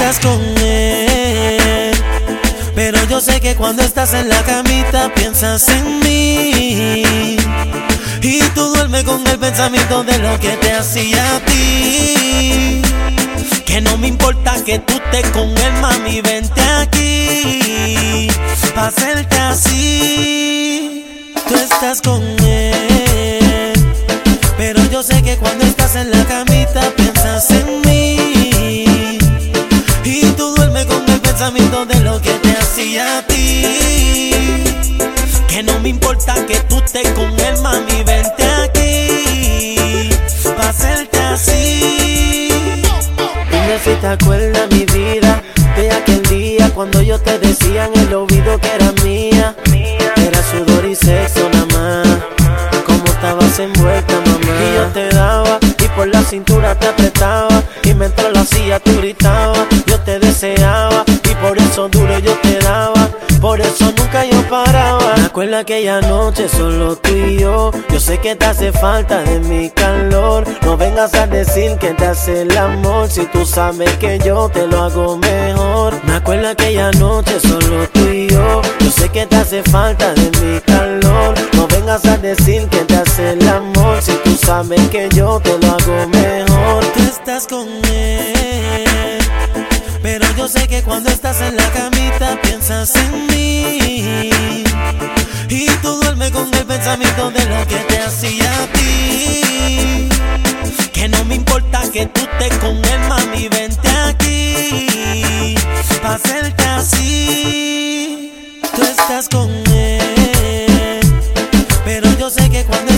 estás con él. Pero yo sé que cuando estás en la camita piensas en mí. Y tú duermes con el pensamiento de lo que te hacía a ti. Que no me importa que tú estés con él, mami, vente aquí. Pa' hacerte así. Tú estás con él. Pero yo sé que cuando estás en la camita piensas hacía a ti. Que no me importa que tú estés con él, mami, vente aquí. Pa' hacerte así. Dime si te acuerdas mi vida de aquel día cuando yo te decía en el oído que era mía. Era sudor y sexo nada más. Como estabas envuelta, mamá. Y yo te daba y por la cintura te apretaba. Y mientras lo hacía tú gritabas. Acuerdo aquella noche solo tú y yo. Yo sé que te hace falta de mi calor. No vengas a decir que te hace el amor. Si tú sabes que yo te lo hago mejor. Me acuerdo aquella noche solo tú y yo. Yo sé que te hace falta de mi calor. No vengas a decir que te hace el amor. Si tú sabes que yo te lo hago mejor. Tú estás con. Pero yo sé que cuando estás en la camita piensas en mí. Y tú duermes con el pensamiento de lo que te hacía a ti. Que no me importa que tú estés con él, mami, vente aquí. Pa' hacerte así. Tú estás con él. Pero yo sé que cuando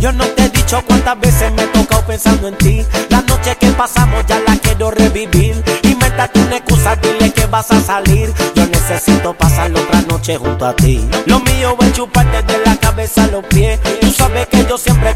Yo, no te he dicho cuántas veces me he tocado pensando en ti. La noche que pasamos ya la quiero revivir. Invéntate una excusa, dile que vas a salir. Yo necesito pasar otra noche junto a ti. Lo mío es chuparte de la cabeza a los pies. Tú sabes que yo siempre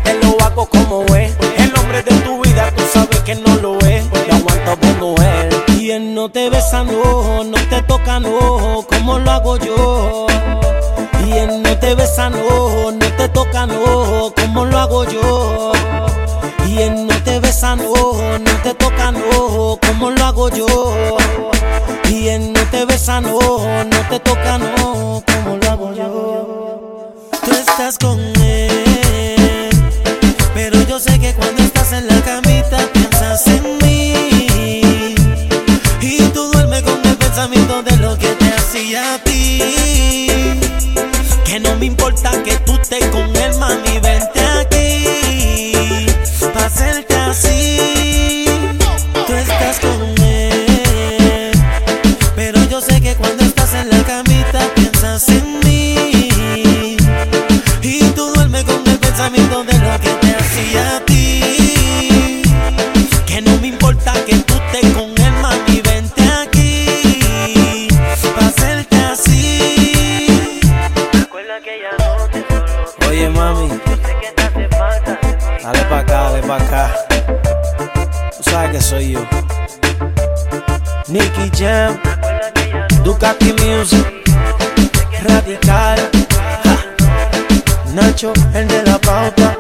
no te besa, no, te toca, no, como lo hago yo. Y él no te besa, no, no te toca, no, como lo hago yo. Tú estás con él, pero yo sé que cuando estás en la camita piensas en mí. Y tú duermes con el pensamiento de lo que te hacía a ti. Que no me importa que tú estés con soy yo. Nicky Jam. Ducati Music. Radical. Ja. Nacho, el de la pauta.